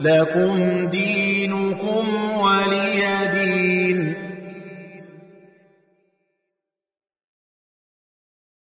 لكم دينكم ولي دين.